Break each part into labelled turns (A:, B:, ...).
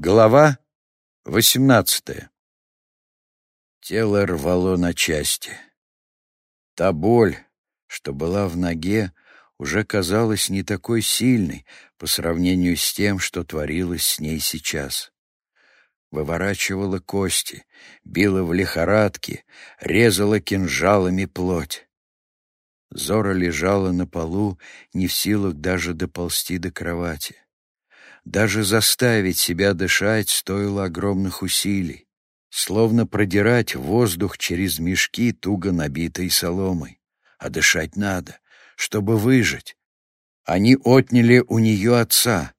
A: Глава восемнадцатая. Тело рвало на части. Та боль, что была в ноге, уже казалась не такой сильной по сравнению с тем, что творилось с ней сейчас. Выворачивала кости, била в лихорадке, резала кинжалами плоть. Зора лежала на полу, не в силах даже доползти до кровати. Даже заставить себя дышать стоило огромных усилий, словно продирать воздух через мешки, туго набитой соломой. А дышать надо, чтобы выжить. Они отняли у нее отца.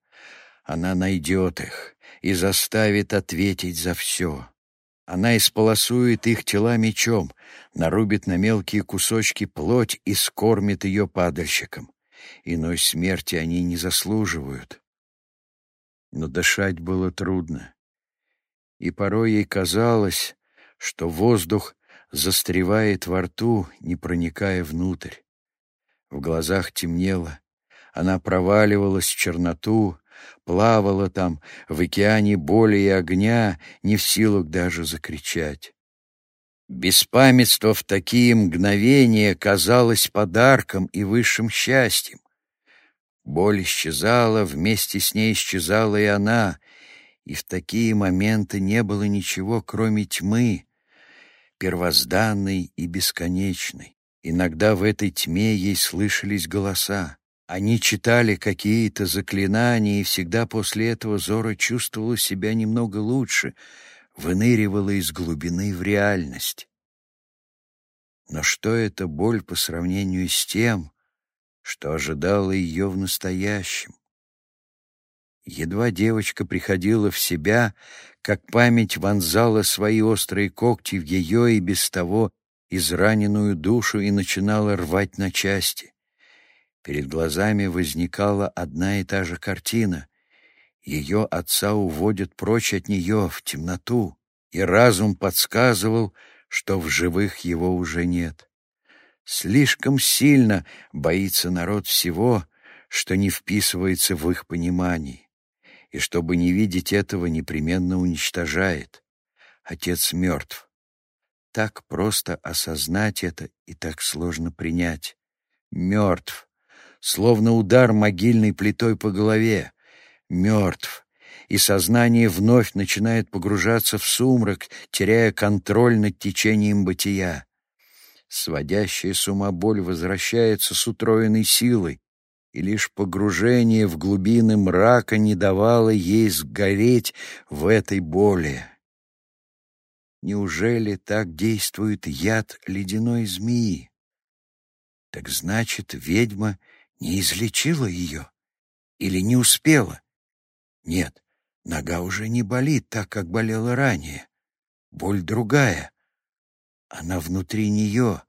A: Она найдет их и заставит ответить за все. Она исполосует их тела мечом, нарубит на мелкие кусочки плоть и скормит ее падальщикам. Иной смерти они не заслуживают но дышать было трудно. И порой ей казалось, что воздух застревает во рту, не проникая внутрь. В глазах темнело, она проваливалась в черноту, плавала там, в океане боли и огня, не в силах даже закричать. Беспамятство в такие мгновения казалось подарком и высшим счастьем. Боль исчезала, вместе с ней исчезала и она, и в такие моменты не было ничего, кроме тьмы, первозданной и бесконечной. Иногда в этой тьме ей слышались голоса. Они читали какие-то заклинания, и всегда после этого Зора чувствовала себя немного лучше, выныривала из глубины в реальность. Но что эта боль по сравнению с тем, что ожидало ее в настоящем. Едва девочка приходила в себя, как память вонзала свои острые когти в ее и без того израненную душу и начинала рвать на части. Перед глазами возникала одна и та же картина. Ее отца уводят прочь от нее, в темноту, и разум подсказывал, что в живых его уже нет. Слишком сильно боится народ всего, что не вписывается в их понимание, и чтобы не видеть этого, непременно уничтожает. Отец мертв. Так просто осознать это и так сложно принять. Мертв, словно удар могильной плитой по голове. Мертв, и сознание вновь начинает погружаться в сумрак, теряя контроль над течением бытия. Сводящая с ума боль возвращается с утроенной силой, и лишь погружение в глубины мрака не давало ей сгореть в этой боли. Неужели так действует яд ледяной змеи? Так значит, ведьма не излечила ее или не успела? Нет, нога уже не болит так, как болела ранее. Боль другая — она внутри нее.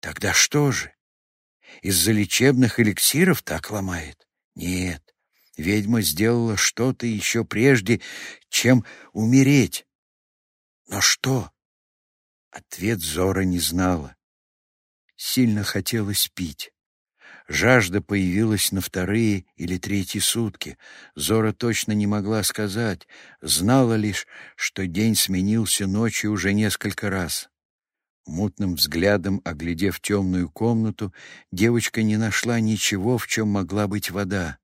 A: Тогда что же? Из-за лечебных эликсиров так ломает? Нет, ведьма сделала что-то еще прежде, чем умереть. Но что? Ответ Зора не знала. Сильно хотелось пить. Жажда появилась на вторые или третьи сутки. Зора точно не могла сказать, знала лишь, что день сменился ночью уже несколько раз. Мутным взглядом, оглядев темную комнату, девочка не нашла ничего, в чем могла быть вода.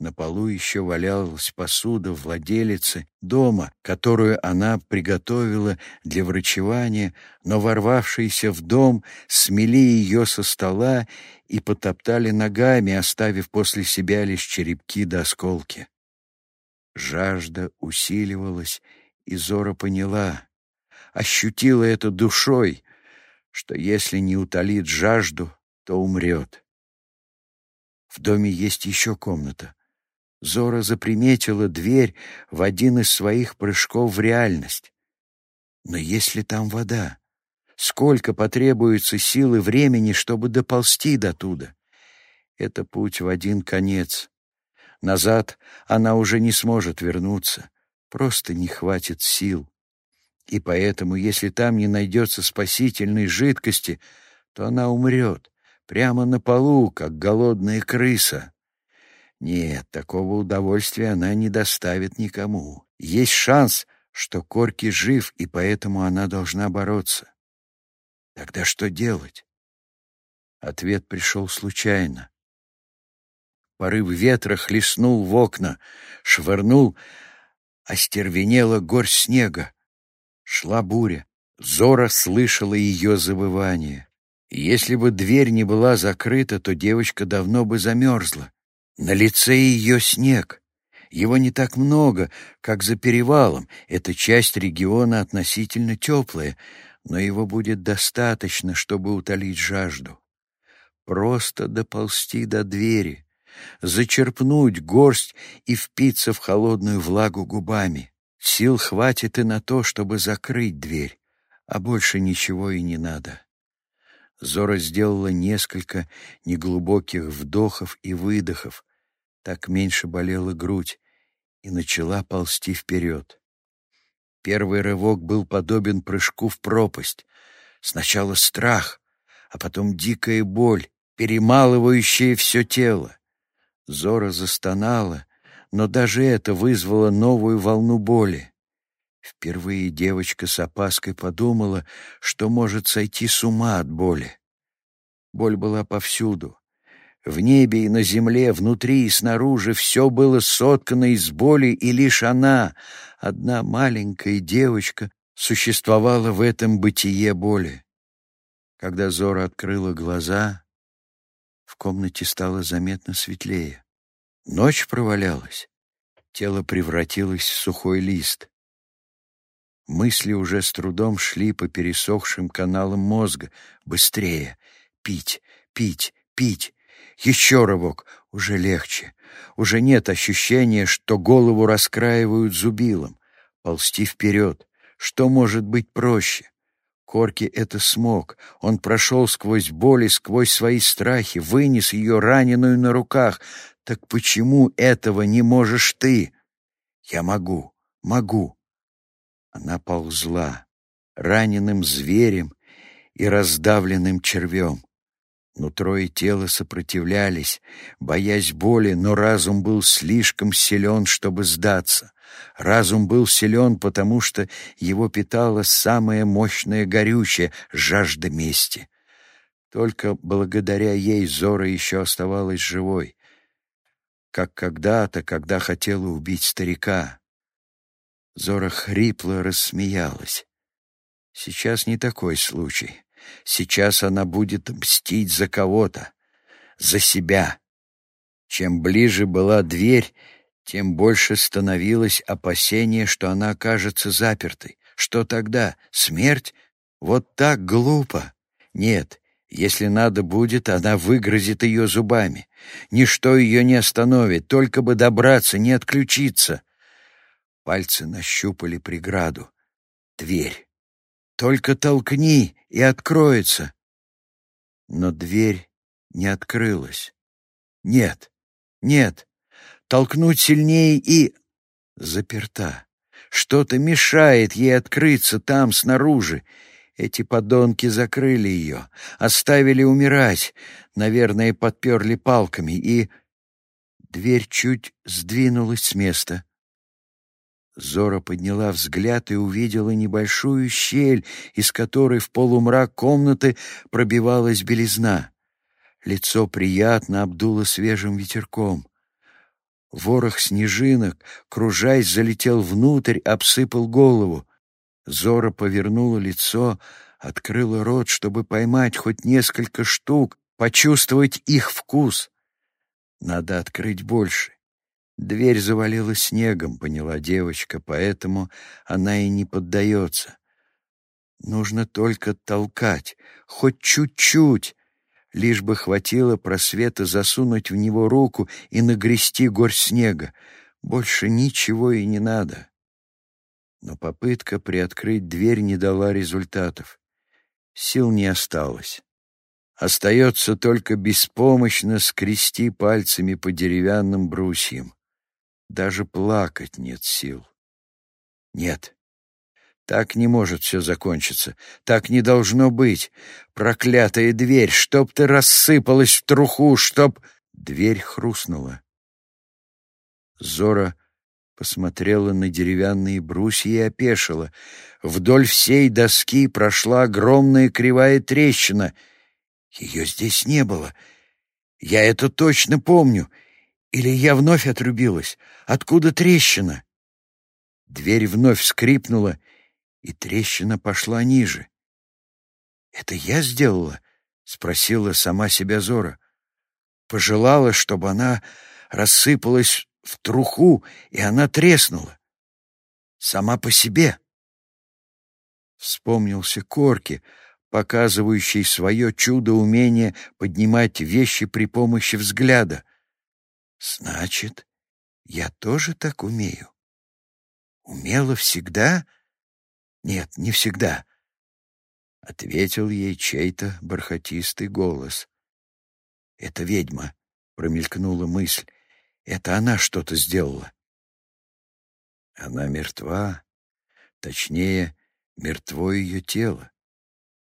A: На полу еще валялась посуда владелицы дома, которую она приготовила для врачевания, но ворвавшиеся в дом смели ее со стола и потоптали ногами, оставив после себя лишь черепки до осколки. Жажда усиливалась, и Зора поняла ощутила это душой, что если не утолит жажду, то умрет. В доме есть еще комната. Зора заприметила дверь в один из своих прыжков в реальность. Но если там вода, сколько потребуется сил и времени, чтобы доползти до туда? Это путь в один конец. Назад она уже не сможет вернуться, просто не хватит сил. И поэтому, если там не найдется спасительной жидкости, то она умрет прямо на полу, как голодная крыса. Нет, такого удовольствия она не доставит никому. Есть шанс, что Корки жив, и поэтому она должна бороться. Тогда что делать? Ответ пришел случайно. Порыв ветра хлестнул в окна, швырнул, остервенела горь снега. Шла буря. Зора слышала ее завывание. Если бы дверь не была закрыта, то девочка давно бы замерзла. На лице ее снег. Его не так много, как за перевалом. Эта часть региона относительно теплая, но его будет достаточно, чтобы утолить жажду. Просто доползти до двери, зачерпнуть горсть и впиться в холодную влагу губами. Сил хватит и на то, чтобы закрыть дверь, а больше ничего и не надо. Зора сделала несколько неглубоких вдохов и выдохов, так меньше болела грудь, и начала ползти вперед. Первый рывок был подобен прыжку в пропасть. Сначала страх, а потом дикая боль, перемалывающая все тело. Зора застонала, но даже это вызвало новую волну боли. Впервые девочка с опаской подумала, что может сойти с ума от боли. Боль была повсюду, в небе и на земле, внутри и снаружи все было соткано из боли, и лишь она, одна маленькая девочка, существовала в этом бытие боли. Когда Зора открыла глаза, в комнате стало заметно светлее. Ночь провалялась, тело превратилось в сухой лист. Мысли уже с трудом шли по пересохшим каналам мозга. Быстрее! Пить, пить, пить! Еще рывок. Уже легче. Уже нет ощущения, что голову раскраивают зубилом. Ползти вперед. Что может быть проще? Корки это смог. Он прошел сквозь боли, сквозь свои страхи, вынес ее раненую на руках. Так почему этого не можешь ты? Я могу, могу. Она ползла, раненым зверем и раздавленным червем. Нутро и тело сопротивлялись, боясь боли, но разум был слишком силен, чтобы сдаться. Разум был силен, потому что его питала самая мощная горючая жажда мести. Только благодаря ей Зора еще оставалась живой, как когда-то, когда хотела убить старика. Зора хрипло рассмеялась. Сейчас не такой случай. Сейчас она будет мстить за кого-то, за себя. Чем ближе была дверь, тем больше становилось опасение, что она окажется запертой. Что тогда? Смерть? Вот так глупо. Нет, если надо будет, она выгрызет ее зубами. Ничто ее не остановит, только бы добраться, не отключиться. Пальцы нащупали преграду. Дверь. Только толкни, и откроется. Но дверь не открылась. Нет, нет, толкнуть сильнее и... Заперта. Что-то мешает ей открыться там, снаружи. Эти подонки закрыли ее, оставили умирать, наверное, подперли палками, и... Дверь чуть сдвинулась с места. Зора подняла взгляд и увидела небольшую щель, из которой в полумрак комнаты пробивалась белизна. Лицо приятно обдуло свежим ветерком. Ворох снежинок, кружась, залетел внутрь, обсыпал голову. Зора повернула лицо, открыла рот, чтобы поймать хоть несколько штук, почувствовать их вкус. Надо открыть больше. Дверь завалила снегом, поняла девочка, поэтому она и не поддается. Нужно только толкать, хоть чуть-чуть, лишь бы хватило просвета засунуть в него руку и нагрести горь снега. Больше ничего и не надо. Но попытка приоткрыть дверь не дала результатов. Сил не осталось. Остается только беспомощно скрести пальцами по деревянным брусьям. Даже плакать нет сил. Нет, так не может все закончиться. Так не должно быть. Проклятая дверь, чтоб ты рассыпалась в труху, чтоб... Дверь хрустнула. Зора посмотрела на деревянные брусья и опешила. Вдоль всей доски прошла огромная кривая трещина. Ее здесь не было. Я это точно помню. Или я вновь отрубилась? Откуда трещина? Дверь вновь скрипнула, и трещина пошла ниже. «Это я сделала?» — спросила сама себя Зора. Пожелала, чтобы она рассыпалась в труху, и она треснула. Сама по себе. Вспомнился Корки, показывающий свое чудо умение поднимать вещи при помощи взгляда. Значит, я тоже так умею. Умела всегда? Нет, не всегда. Ответил ей чей-то бархатистый голос. Это ведьма, промелькнула мысль. Это она что-то сделала. Она мертва, точнее, мертво ее тело.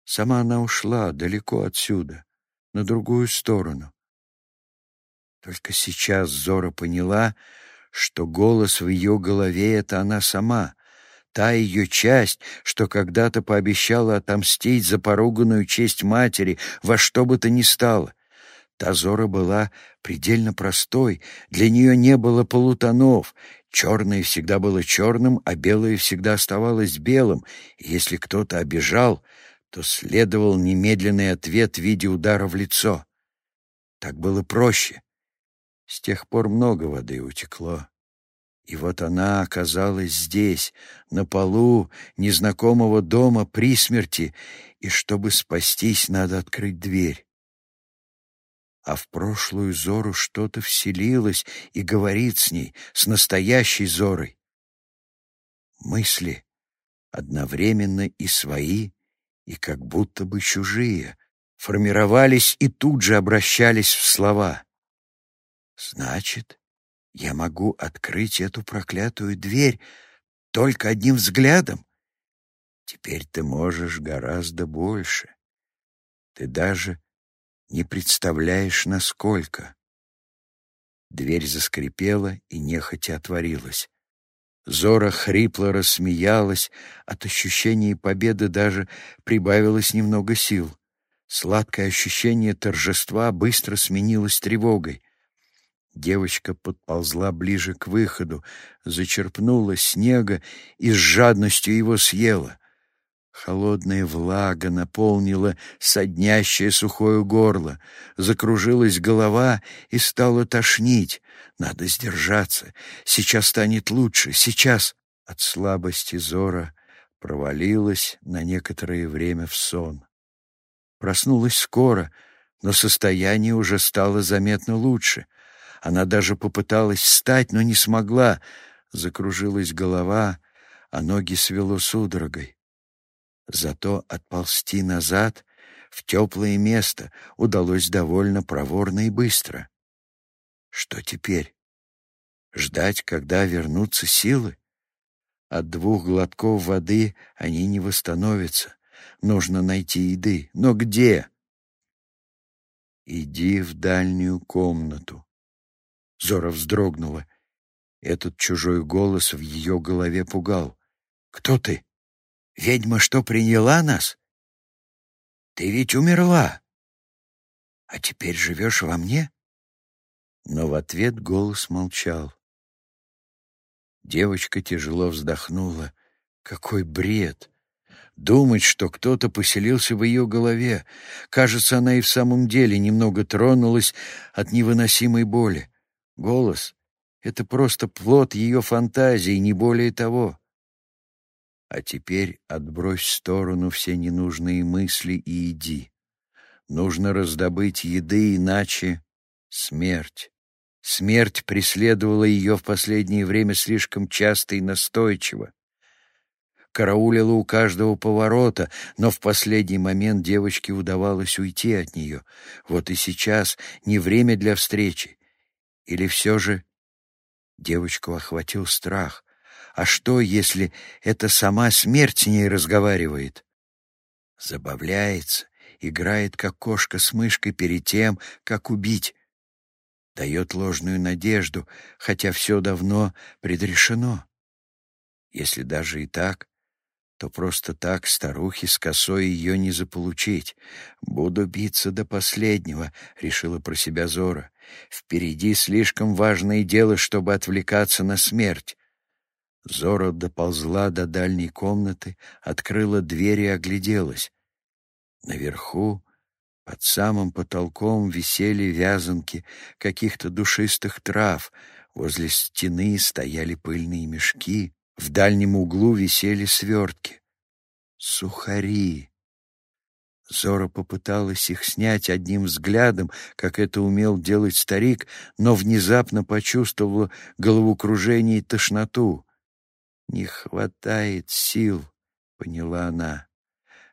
A: Сама она ушла далеко отсюда, на другую сторону. Только сейчас Зора поняла, что голос в ее голове — это она сама, та ее часть, что когда-то пообещала отомстить за поруганную честь матери во что бы то ни стало. Та Зора была предельно простой, для нее не было полутонов, черное всегда было черным, а белое всегда оставалось белым, и если кто-то обижал, то следовал немедленный ответ в виде удара в лицо. Так было проще. С тех пор много воды утекло. И вот она оказалась здесь, на полу незнакомого дома при смерти, и чтобы спастись, надо открыть дверь. А в прошлую Зору что-то вселилось и говорит с ней, с настоящей Зорой. Мысли одновременно и свои, и как будто бы чужие, формировались и тут же обращались в слова. Значит, я могу открыть эту проклятую дверь только одним взглядом. Теперь ты можешь гораздо больше. Ты даже не представляешь, насколько. Дверь заскрипела и нехотя отворилась. Зора хрипло рассмеялась, от ощущения победы даже прибавилось немного сил. Сладкое ощущение торжества быстро сменилось тревогой. Девочка подползла ближе к выходу, зачерпнула снега и с жадностью его съела. Холодная влага наполнила соднящее сухое горло, закружилась голова и стала тошнить. Надо сдержаться, сейчас станет лучше, сейчас. От слабости Зора провалилась на некоторое время в сон. Проснулась скоро, но состояние уже стало заметно лучше. Она даже попыталась встать, но не смогла. Закружилась голова, а ноги свело судорогой. Зато отползти назад в теплое место удалось довольно проворно и быстро. Что теперь? Ждать, когда вернутся силы? От двух глотков воды они не восстановятся. Нужно найти еды. Но где? Иди в дальнюю комнату. Зора вздрогнула. Этот чужой голос в ее голове пугал. «Кто ты? Ведьма что, приняла нас? Ты ведь умерла. А теперь живешь во мне?» Но в ответ голос молчал. Девочка тяжело вздохнула. «Какой бред!» Думать, что кто-то поселился в ее голове. Кажется, она и в самом деле немного тронулась от невыносимой боли. Голос — это просто плод ее фантазии, не более того. А теперь отбрось в сторону все ненужные мысли и иди. Нужно раздобыть еды, иначе смерть. Смерть преследовала ее в последнее время слишком часто и настойчиво. Караулила у каждого поворота, но в последний момент девочке удавалось уйти от нее. Вот и сейчас не время для встречи. Или все же девочку охватил страх. А что, если это сама смерть с ней разговаривает? Забавляется, играет, как кошка с мышкой перед тем, как убить. дает ложную надежду, хотя все давно предрешено. Если даже и так, то просто так старухе с косой ее не заполучить. Буду биться до последнего, — решила про себя Зора. Впереди слишком важное дело, чтобы отвлекаться на смерть. Зора доползла до дальней комнаты, открыла дверь и огляделась. Наверху, под самым потолком, висели вязанки каких-то душистых трав, возле стены стояли пыльные мешки, в дальнем углу висели свертки. Сухари. Зора попыталась их снять одним взглядом, как это умел делать старик, но внезапно почувствовала головокружение и тошноту. «Не хватает сил», — поняла она.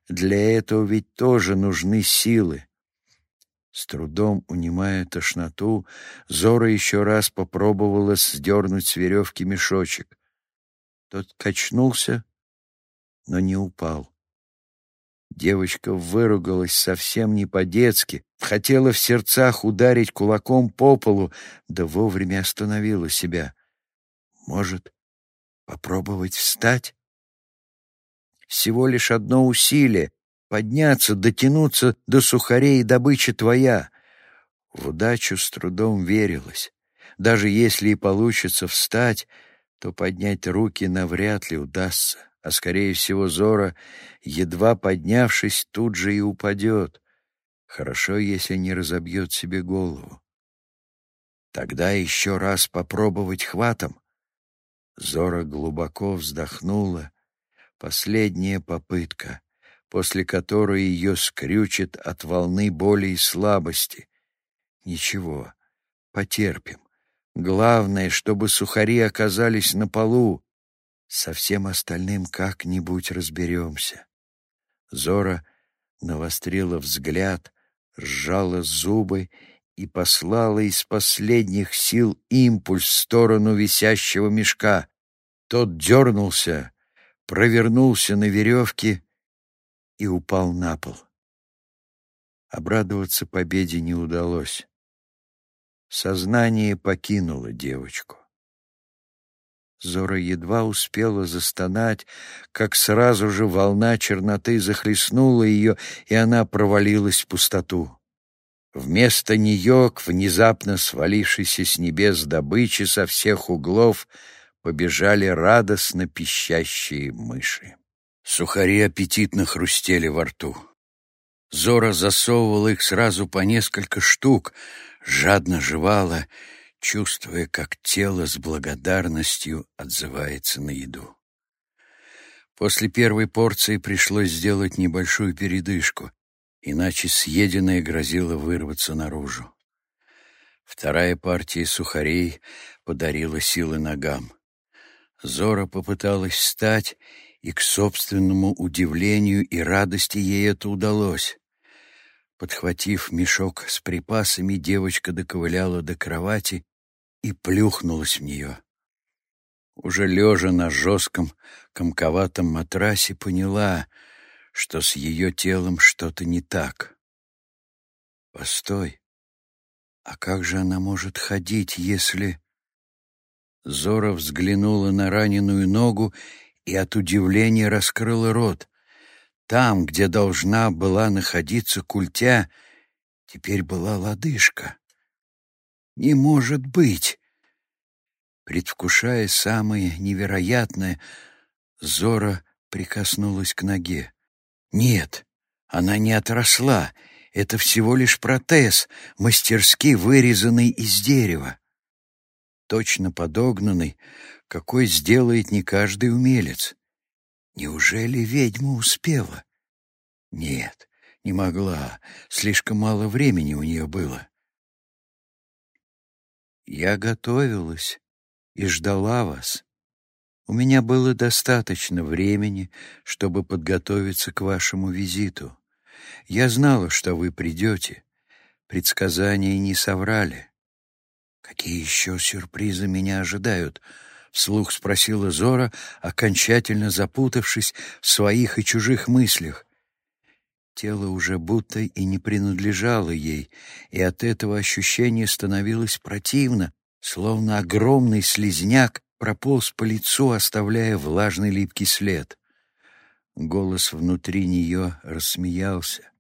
A: «Для этого ведь тоже нужны силы». С трудом унимая тошноту, Зора еще раз попробовала сдернуть с веревки мешочек. Тот качнулся, но не упал. Девочка выругалась совсем не по-детски, хотела в сердцах ударить кулаком по полу, да вовремя остановила себя. Может, попробовать встать? Всего лишь одно усилие — подняться, дотянуться до сухарей, и добыча твоя. В удачу с трудом верилась. Даже если и получится встать — то поднять руки навряд ли удастся, а, скорее всего, Зора, едва поднявшись, тут же и упадет. Хорошо, если не разобьет себе голову. Тогда еще раз попробовать хватом. Зора глубоко вздохнула. Последняя попытка, после которой ее скрючит от волны боли и слабости. Ничего, потерпим. Главное, чтобы сухари оказались на полу. Со всем остальным как-нибудь разберемся. Зора навострила взгляд, сжала зубы и послала из последних сил импульс в сторону висящего мешка. Тот дернулся, провернулся на веревке и упал на пол. Обрадоваться победе не удалось. Сознание покинуло девочку. Зора едва успела застонать, как сразу же волна черноты захлестнула ее, и она провалилась в пустоту. Вместо нее, к внезапно свалившейся с небес добычи со всех углов, побежали радостно пищащие мыши. Сухари аппетитно хрустели во рту. Зора засовывала их сразу по несколько штук, жадно жевала, чувствуя, как тело с благодарностью отзывается на еду. После первой порции пришлось сделать небольшую передышку, иначе съеденное грозило вырваться наружу. Вторая партия сухарей подарила силы ногам. Зора попыталась встать, и к собственному удивлению и радости ей это удалось. Подхватив мешок с припасами, девочка доковыляла до кровати и плюхнулась в нее. Уже лежа на жестком, комковатом матрасе, поняла, что с ее телом что-то не так. Постой, а как же она может ходить, если... Зора взглянула на раненую ногу и от удивления раскрыла рот. Там, где должна была находиться культя, теперь была лодыжка. Не может быть! Предвкушая самое невероятное, Зора прикоснулась к ноге. Нет, она не отросла. Это всего лишь протез, мастерски вырезанный из дерева. Точно подогнанный, какой сделает не каждый умелец. Неужели ведьма успела? Нет, не могла. Слишком мало времени у нее было. Я готовилась и ждала вас. У меня было достаточно времени, чтобы подготовиться к вашему визиту. Я знала, что вы придете. Предсказания не соврали. Какие еще сюрпризы меня ожидают? — вслух спросила Зора, окончательно запутавшись в своих и чужих мыслях. Тело уже будто и не принадлежало ей, и от этого ощущение становилось противно, словно огромный слизняк прополз по лицу, оставляя влажный липкий след. Голос внутри нее рассмеялся.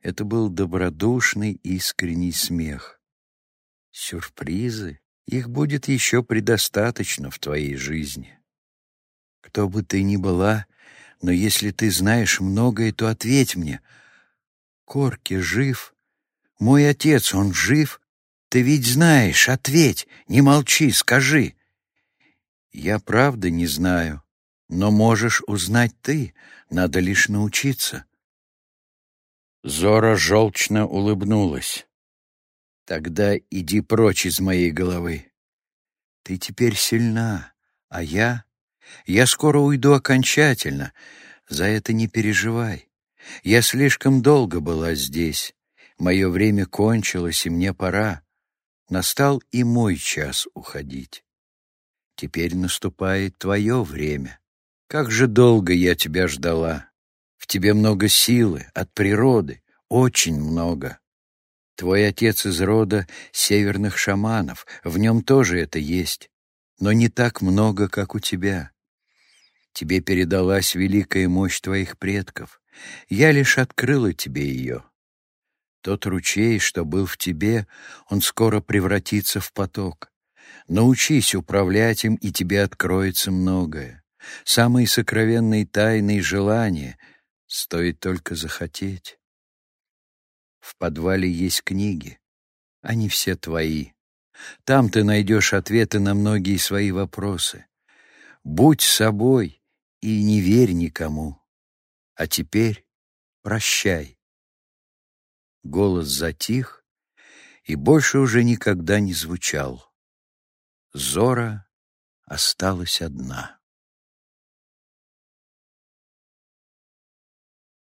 A: Это был добродушный, искренний смех. Сюрпризы? Их будет еще предостаточно в твоей жизни. Кто бы ты ни была, но если ты знаешь многое, то ответь мне. Корки жив? Мой отец, он жив? Ты ведь знаешь, ответь, не молчи, скажи. Я правда не знаю, но можешь узнать ты, надо лишь научиться. Зора желчно улыбнулась. Тогда иди прочь из моей головы. Ты теперь сильна, а я... Я скоро уйду окончательно. За это не переживай. Я слишком долго была здесь. Мое время кончилось, и мне пора. Настал и мой час уходить. Теперь наступает твое время. Как же долго я тебя ждала. В тебе много силы, от природы, очень много. Твой отец из рода северных шаманов, в нем тоже это есть, но не так много, как у тебя. Тебе передалась великая мощь твоих предков. Я лишь открыла тебе ее. Тот ручей, что был в тебе, он скоро превратится в поток. Научись управлять им, и тебе откроется многое. Самые сокровенные тайны и желания стоит только захотеть. В подвале есть книги. Они все твои. Там ты найдешь ответы на многие свои вопросы. Будь собой и не верь никому. А теперь прощай. Голос затих и больше уже никогда не звучал. Зора осталась одна.